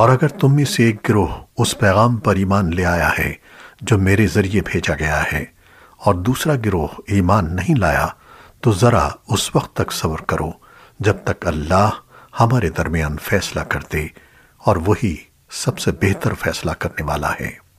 اور اگر تم میں سے ایک گروہ اس پیغام پر ایمان لے آیا ہے جو میرے ذریعے بھیجا گیا ہے اور دوسرا گروہ ایمان نہیں لایا، تو ذرا اس وقت تک صبر کرو جب تک اللہ ہمارے درمیان فیصلہ کر دے اور وہی سب سے بہتر فیصلہ کرنے والا ہے۔